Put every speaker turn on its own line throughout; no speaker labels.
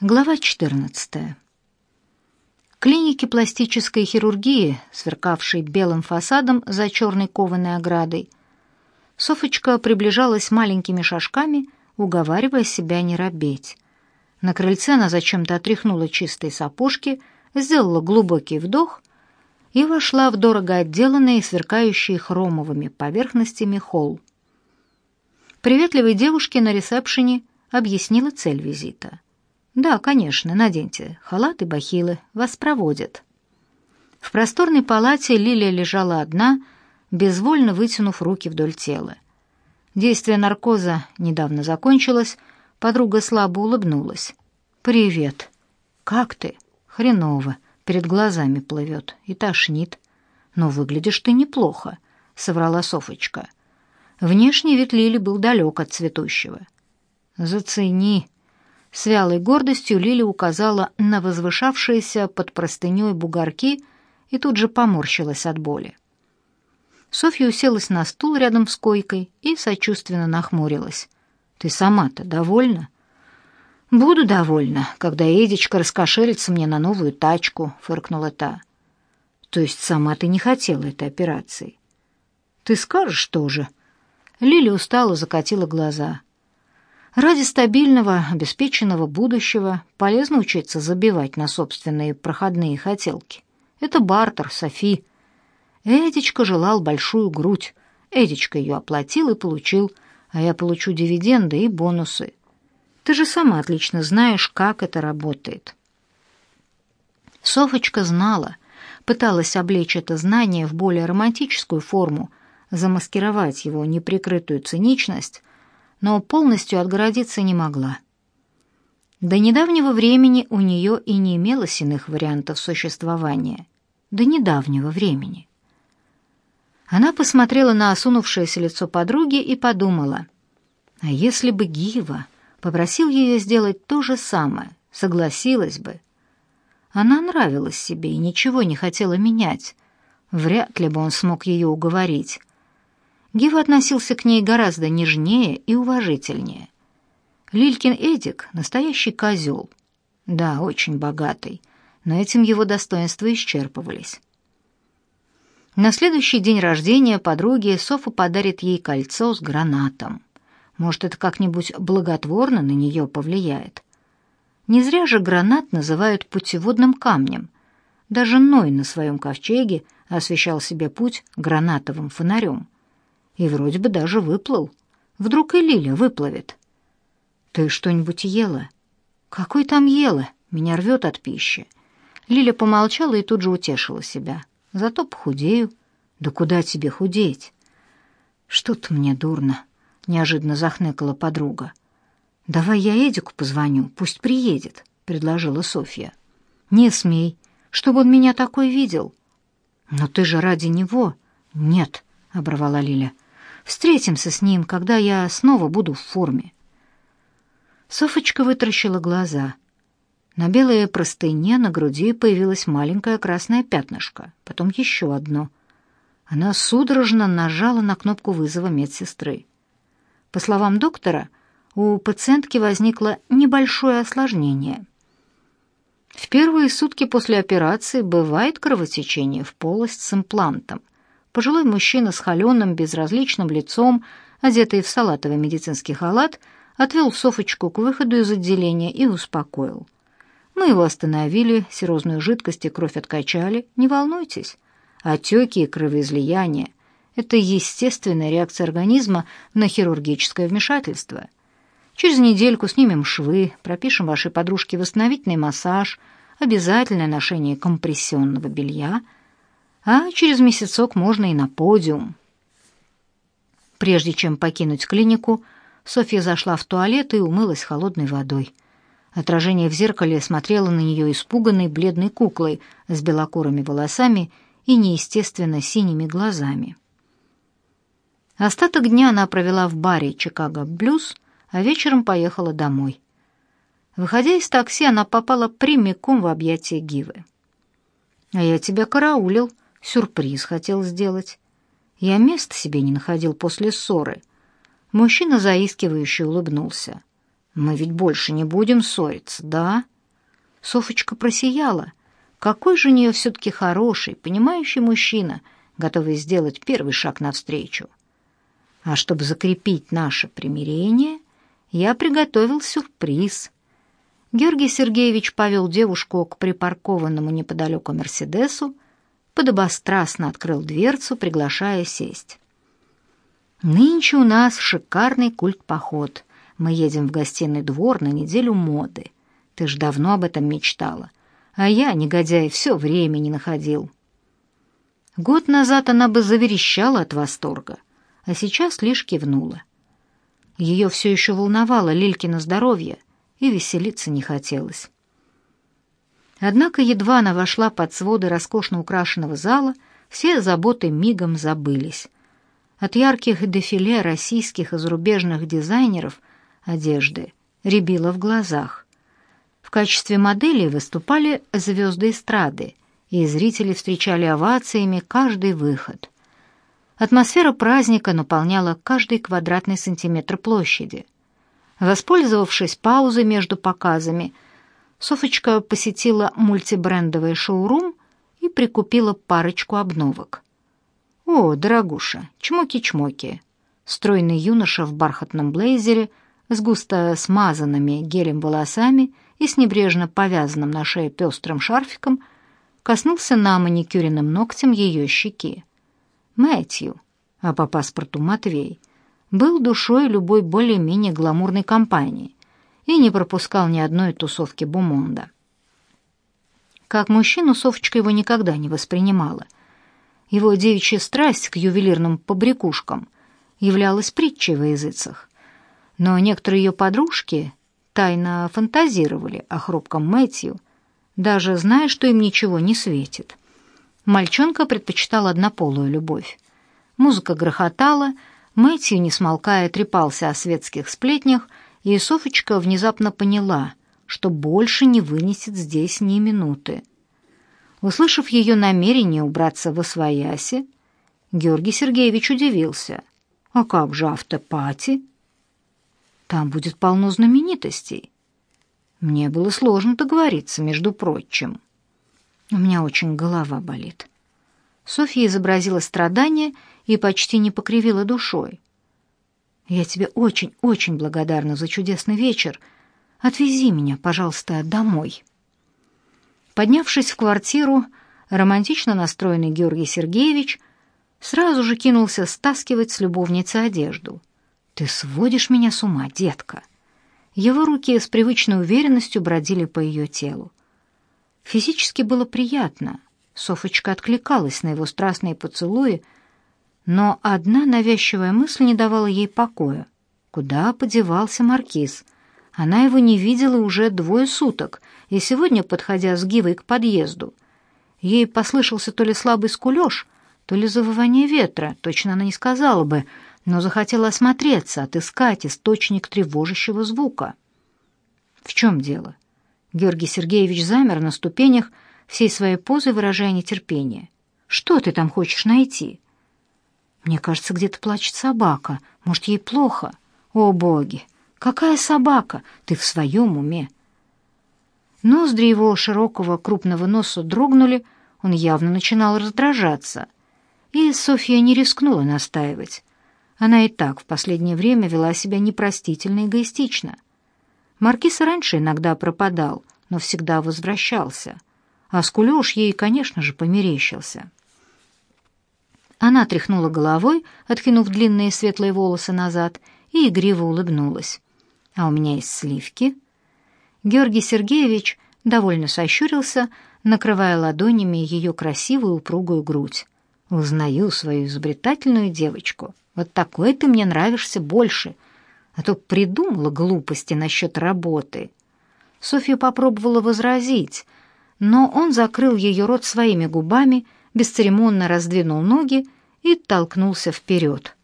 Глава 14. Клиники пластической хирургии, сверкавшей белым фасадом за черной кованой оградой, Софочка приближалась маленькими шажками, уговаривая себя не робеть. На крыльце она зачем-то отряхнула чистые сапожки, сделала глубокий вдох и вошла в дорого отделанный сверкающий хромовыми поверхностями холл. Приветливой девушке на ресепшене объяснила цель визита — «Да, конечно, наденьте. Халат и бахилы. Вас проводят». В просторной палате Лилия лежала одна, безвольно вытянув руки вдоль тела. Действие наркоза недавно закончилось, подруга слабо улыбнулась. «Привет. Как ты?» «Хреново. Перед глазами плывет и тошнит. Но выглядишь ты неплохо», — соврала Софочка. Внешний вид Лили был далек от цветущего. «Зацени», с вялой гордостью Лили указала на возвышавшиеся под простыней бугорки и тут же поморщилась от боли. Софья уселась на стул рядом с койкой и сочувственно нахмурилась. «Ты сама-то довольна?» «Буду довольна, когда Эдичка раскошелится мне на новую тачку», — фыркнула та. «То есть сама ты не хотела этой операции?» «Ты скажешь тоже?» Лили устало закатила глаза. Ради стабильного, обеспеченного будущего полезно учиться забивать на собственные проходные хотелки. Это бартер, Софи. Эдичка желал большую грудь. Эдичка ее оплатил и получил, а я получу дивиденды и бонусы. Ты же сама отлично знаешь, как это работает. Софочка знала, пыталась облечь это знание в более романтическую форму, замаскировать его неприкрытую циничность, но полностью отгородиться не могла. До недавнего времени у нее и не имелось иных вариантов существования. До недавнего времени. Она посмотрела на осунувшееся лицо подруги и подумала, а если бы Гива попросил ее сделать то же самое, согласилась бы. Она нравилась себе и ничего не хотела менять. Вряд ли бы он смог ее уговорить. Гива относился к ней гораздо нежнее и уважительнее. Лилькин Эдик — настоящий козел. Да, очень богатый, но этим его достоинства исчерпывались. На следующий день рождения подруги Софа подарит ей кольцо с гранатом. Может, это как-нибудь благотворно на нее повлияет. Не зря же гранат называют путеводным камнем. Даже Ной на своем ковчеге освещал себе путь гранатовым фонарем — и вроде бы даже выплыл. Вдруг и Лиля выплывет. Ты что-нибудь ела? Какой там ела? Меня рвет от пищи. Лиля помолчала и тут же утешила себя. Зато похудею. Да куда тебе худеть? Что-то мне дурно, неожиданно захныкала подруга. Давай я Эдику позвоню, пусть приедет, предложила Софья. Не смей, чтобы он меня такой видел. Но ты же ради него. Нет, оборвала Лиля. Встретимся с ним, когда я снова буду в форме. Софочка вытаращила глаза. На белой простыне на груди появилось маленькое красное пятнышко, потом еще одно. Она судорожно нажала на кнопку вызова медсестры. По словам доктора, у пациентки возникло небольшое осложнение. В первые сутки после операции бывает кровотечение в полость с имплантом — Пожилой мужчина с холеным, безразличным лицом, одетый в салатовый медицинский халат, отвел Софочку к выходу из отделения и успокоил. Мы его остановили, серозную жидкость и кровь откачали. Не волнуйтесь. Отеки и кровоизлияния — это естественная реакция организма на хирургическое вмешательство. Через недельку снимем швы, пропишем вашей подружке восстановительный массаж, обязательное ношение компрессионного белья — а через месяцок можно и на подиум. Прежде чем покинуть клинику, Софья зашла в туалет и умылась холодной водой. Отражение в зеркале смотрело на нее испуганной бледной куклой с белокурыми волосами и неестественно синими глазами. Остаток дня она провела в баре «Чикаго Блюз», а вечером поехала домой. Выходя из такси, она попала прямиком в объятия Гивы. «А я тебя караулил», Сюрприз хотел сделать. Я места себе не находил после ссоры. Мужчина заискивающе улыбнулся. Мы ведь больше не будем ссориться, да? Софочка просияла. Какой же у нее все-таки хороший, понимающий мужчина, готовый сделать первый шаг навстречу. А чтобы закрепить наше примирение, я приготовил сюрприз. Георгий Сергеевич повел девушку к припаркованному неподалеку Мерседесу, подобострастно открыл дверцу, приглашая сесть. «Нынче у нас шикарный культ-поход. Мы едем в гостиный двор на неделю моды. Ты ж давно об этом мечтала. А я, негодяй, все время не находил». Год назад она бы заверещала от восторга, а сейчас лишь кивнула. Ее все еще волновало Лилькино здоровье, и веселиться не хотелось. Однако едва она вошла под своды роскошно украшенного зала, все заботы мигом забылись. От ярких дефиле российских и зарубежных дизайнеров одежды рябило в глазах. В качестве моделей выступали звезды эстрады, и зрители встречали овациями каждый выход. Атмосфера праздника наполняла каждый квадратный сантиметр площади. Воспользовавшись паузой между показами, Софочка посетила мультибрендовый шоурум и прикупила парочку обновок. «О, дорогуша, чмоки-чмоки!» Стройный юноша в бархатном блейзере с густо смазанными гелем волосами и с небрежно повязанным на шее пестрым шарфиком коснулся на маникюренным ногтем ее щеки. Мэтью, а по паспорту Матвей, был душой любой более-менее гламурной компании и не пропускал ни одной тусовки Бумонда. Как мужчину Софочка его никогда не воспринимала. Его девичья страсть к ювелирным побрякушкам являлась притчей во языцах. Но некоторые ее подружки тайно фантазировали о хрупком Мэтью, даже зная, что им ничего не светит. Мальчонка предпочитал однополую любовь. Музыка грохотала, Мэтью, не смолкая, трепался о светских сплетнях, и Софочка внезапно поняла, что больше не вынесет здесь ни минуты. Услышав ее намерение убраться во свояси, Георгий Сергеевич удивился. «А как же автопати?» «Там будет полно знаменитостей». Мне было сложно договориться, между прочим. У меня очень голова болит. Софья изобразила страдание и почти не покривила душой. Я тебе очень-очень благодарна за чудесный вечер. Отвези меня, пожалуйста, домой. Поднявшись в квартиру, романтично настроенный Георгий Сергеевич сразу же кинулся стаскивать с любовницы одежду. Ты сводишь меня с ума, детка. Его руки с привычной уверенностью бродили по ее телу. Физически было приятно. Софочка откликалась на его страстные поцелуи, но одна навязчивая мысль не давала ей покоя. Куда подевался маркиз? Она его не видела уже двое суток, и сегодня, подходя с Гивой к подъезду, ей послышался то ли слабый скулёж, то ли завывание ветра, точно она не сказала бы, но захотела осмотреться, отыскать источник тревожащего звука. В чем дело? Георгий Сергеевич замер на ступенях, всей своей позой выражая нетерпение. «Что ты там хочешь найти?» «Мне кажется, где-то плачет собака. Может, ей плохо?» «О, боги! Какая собака? Ты в своем уме?» Ноздри его широкого крупного носа дрогнули, он явно начинал раздражаться. И Софья не рискнула настаивать. Она и так в последнее время вела себя непростительно эгоистично — Маркиз раньше иногда пропадал, но всегда возвращался. А Скулёж ей, конечно же, померещился. Она тряхнула головой, откинув длинные светлые волосы назад, и игриво улыбнулась. «А у меня есть сливки». Георгий Сергеевич довольно сощурился, накрывая ладонями ее красивую упругую грудь. «Узнаю свою изобретательную девочку. Вот такой ты мне нравишься больше», а то придумала глупости насчет работы. Софья попробовала возразить, но он закрыл ее рот своими губами, бесцеремонно раздвинул ноги и толкнулся вперед.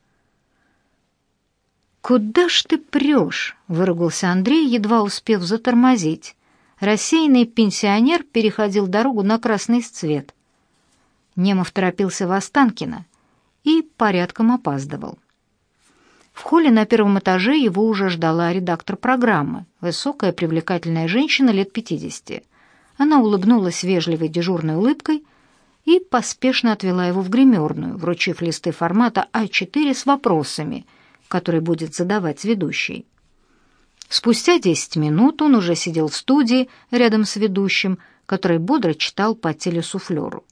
«Куда ж ты прешь?» — выругался Андрей, едва успев затормозить. Рассеянный пенсионер переходил дорогу на красный цвет. Немов торопился в Останкино и порядком опаздывал. В холле на первом этаже его уже ждала редактор программы, высокая привлекательная женщина лет 50. Она улыбнулась вежливой дежурной улыбкой и поспешно отвела его в гримерную, вручив листы формата А4 с вопросами, которые будет задавать ведущий. Спустя 10 минут он уже сидел в студии рядом с ведущим, который бодро читал по телесуфлеру.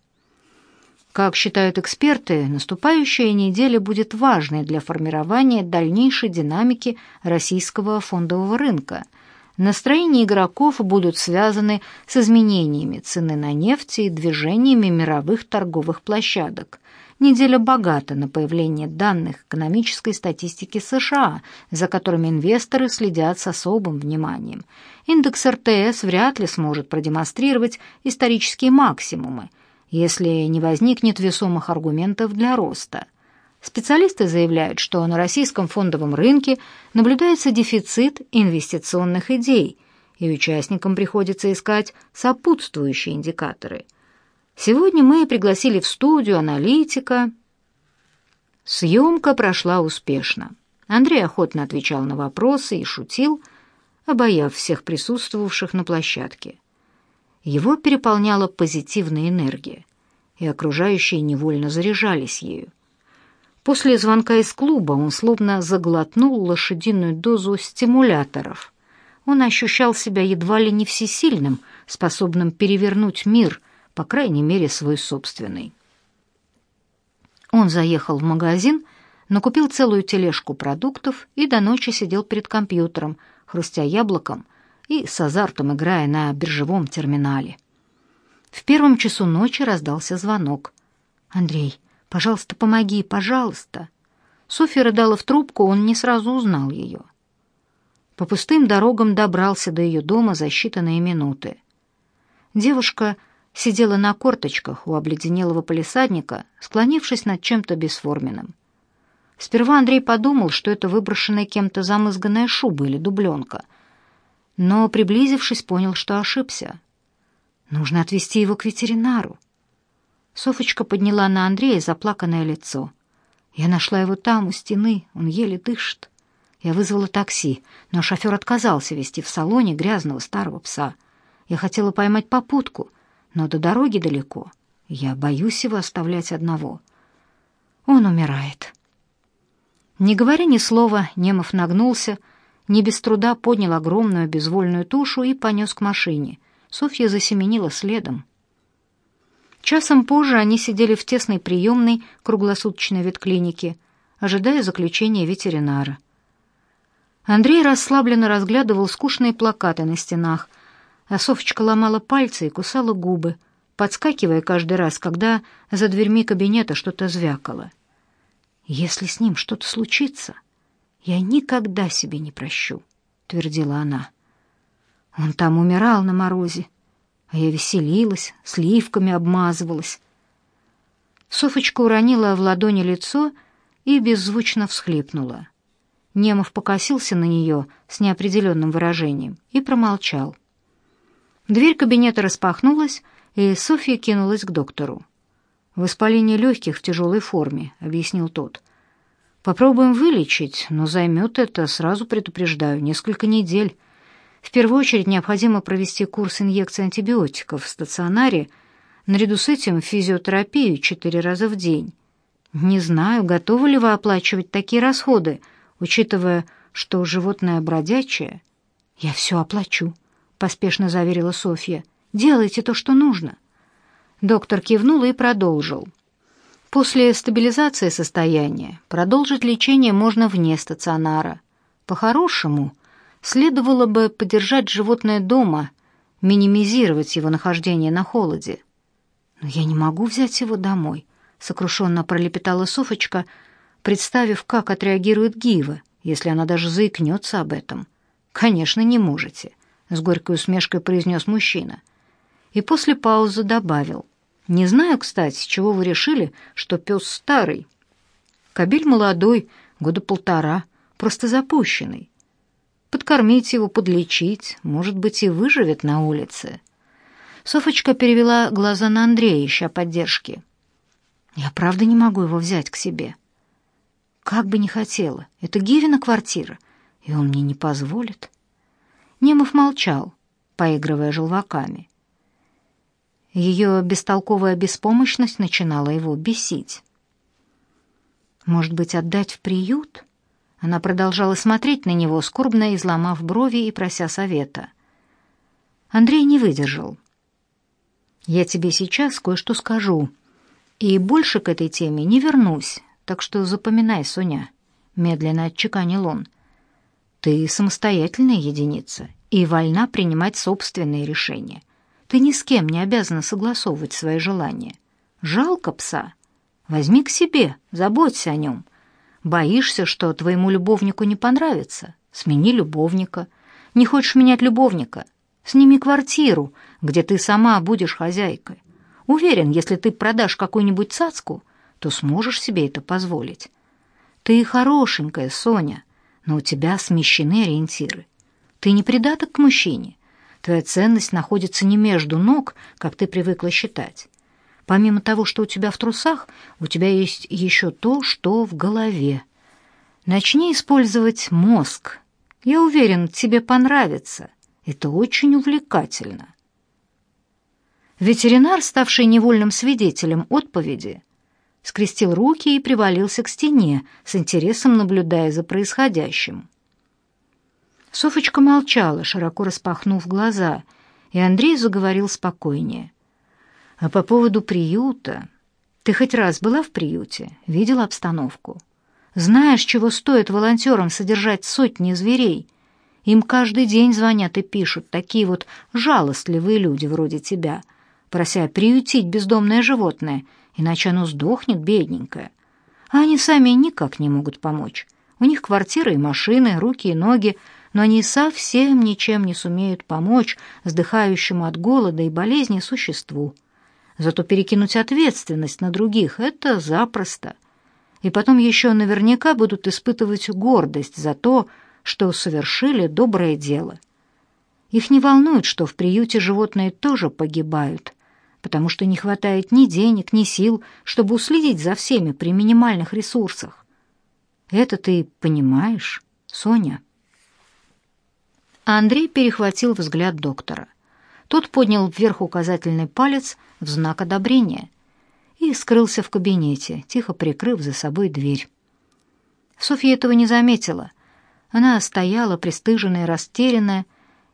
Как считают эксперты, наступающая неделя будет важной для формирования дальнейшей динамики российского фондового рынка. Настроения игроков будут связаны с изменениями цены на нефть и движениями мировых торговых площадок. Неделя богата на появление данных экономической статистики США, за которыми инвесторы следят с особым вниманием. Индекс РТС вряд ли сможет продемонстрировать исторические максимумы – если не возникнет весомых аргументов для роста. Специалисты заявляют, что на российском фондовом рынке наблюдается дефицит инвестиционных идей, и участникам приходится искать сопутствующие индикаторы. Сегодня мы пригласили в студию аналитика. Съемка прошла успешно. Андрей охотно отвечал на вопросы и шутил, обаяв всех присутствовавших на площадке. Его переполняла позитивная энергия, и окружающие невольно заряжались ею. После звонка из клуба он словно заглотнул лошадиную дозу стимуляторов. Он ощущал себя едва ли не всесильным, способным перевернуть мир, по крайней мере, свой собственный. Он заехал в магазин, накупил целую тележку продуктов и до ночи сидел перед компьютером, хрустя яблоком и с азартом играя на биржевом терминале. В первом часу ночи раздался звонок. «Андрей, пожалуйста, помоги, пожалуйста!» Софья рыдала в трубку, он не сразу узнал ее. По пустым дорогам добрался до ее дома за считанные минуты. Девушка сидела на корточках у обледенелого полисадника, склонившись над чем-то бесформенным. Сперва Андрей подумал, что это выброшенная кем-то замызганная шуба или дубленка — но, приблизившись, понял, что ошибся. Нужно отвезти его к ветеринару. Софочка подняла на Андрея заплаканное лицо. Я нашла его там, у стены, он еле дышит. Я вызвала такси, но шофер отказался везти в салоне грязного старого пса. Я хотела поймать попутку, но до дороги далеко. Я боюсь его оставлять одного. Он умирает. Не говоря ни слова, Немов нагнулся, не без труда поднял огромную безвольную тушу и понес к машине. Софья засеменила следом. Часом позже они сидели в тесной приемной круглосуточной ветклиники, ожидая заключения ветеринара. Андрей расслабленно разглядывал скучные плакаты на стенах, а Софочка ломала пальцы и кусала губы, подскакивая каждый раз, когда за дверьми кабинета что-то звякало. «Если с ним что-то случится...» «Я никогда себе не прощу», — твердила она. «Он там умирал на морозе, а я веселилась, сливками обмазывалась». Софочка уронила в ладони лицо и беззвучно всхлипнула. Немов покосился на нее с неопределенным выражением и промолчал. Дверь кабинета распахнулась, и Софья кинулась к доктору. «Воспаление легких в тяжелой форме», — объяснил тот. Попробуем вылечить, но займет это, сразу предупреждаю, несколько недель. В первую очередь необходимо провести курс инъекций антибиотиков в стационаре, наряду с этим физиотерапию четыре раза в день. Не знаю, готовы ли вы оплачивать такие расходы, учитывая, что животное бродячее. Я все оплачу, поспешно заверила Софья. Делайте то, что нужно. Доктор кивнул и продолжил. После стабилизации состояния продолжить лечение можно вне стационара. По-хорошему, следовало бы подержать животное дома, минимизировать его нахождение на холоде. «Но я не могу взять его домой», — сокрушенно пролепетала Софочка, представив, как отреагирует Гива, если она даже заикнется об этом. «Конечно, не можете», — с горькой усмешкой произнес мужчина. И после паузы добавил. Не знаю, кстати, с чего вы решили, что пес старый. Кобель молодой, года полтора, просто запущенный. Подкормить его, подлечить, может быть, и выживет на улице. Софочка перевела глаза на Андрея, ища поддержки. Я правда не могу его взять к себе. Как бы не хотела, это Гивина квартира, и он мне не позволит. Немов молчал, поигрывая желваками. Ее бестолковая беспомощность начинала его бесить. Может быть, отдать в приют? Она продолжала смотреть на него, скорбно изломав брови и прося совета. Андрей не выдержал. «Я тебе сейчас кое-что скажу, и больше к этой теме не вернусь, так что запоминай, Соня», — медленно отчеканил он. «Ты самостоятельная единица и вольна принимать собственные решения. Ты ни с кем не обязана согласовывать свои желания. Жалко пса. Возьми к себе, заботься о нем. Боишься, что твоему любовнику не понравится? Смени любовника. Не хочешь менять любовника? Сними квартиру, где ты сама будешь хозяйкой. Уверен, если ты продашь какую-нибудь цацку, то сможешь себе это позволить. Ты хорошенькая, Соня, но у тебя смещены ориентиры. Ты не придаток к мужчине. Твоя ценность находится не между ног, как ты привыкла считать. Помимо того, что у тебя в трусах, у тебя есть еще то, что в голове. Начни использовать мозг. Я уверен, тебе понравится. Это очень увлекательно. Ветеринар, ставший невольным свидетелем отповеди, скрестил руки и привалился к стене, с интересом наблюдая за происходящим. Софочка молчала, широко распахнув глаза, и Андрей заговорил спокойнее. «А по поводу приюта... Ты хоть раз была в приюте? Видела обстановку? Знаешь, чего стоит волонтерам содержать сотни зверей? Им каждый день звонят и пишут такие вот жалостливые люди вроде тебя, прося приютить бездомное животное, иначе оно сдохнет, бедненькое. А они сами никак не могут помочь. У них квартиры и машины, руки и ноги, но они совсем ничем не сумеют помочь вздыхающему от голода и болезни существу. Зато перекинуть ответственность на других — это запросто. И потом еще наверняка будут испытывать гордость за то, что совершили доброе дело. Их не волнует, что в приюте животные тоже погибают, потому что не хватает ни денег, ни сил, чтобы уследить за всеми при минимальных ресурсах. Это ты понимаешь, Соня?» Андрей перехватил взгляд доктора. Тот поднял вверх указательный палец в знак одобрения и скрылся в кабинете, тихо прикрыв за собой дверь. Софья этого не заметила. Она стояла, пристыженная, растерянная,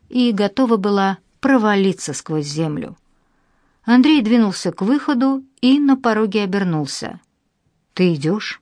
и готова была провалиться сквозь землю. Андрей двинулся к выходу и на пороге обернулся. «Ты идешь?»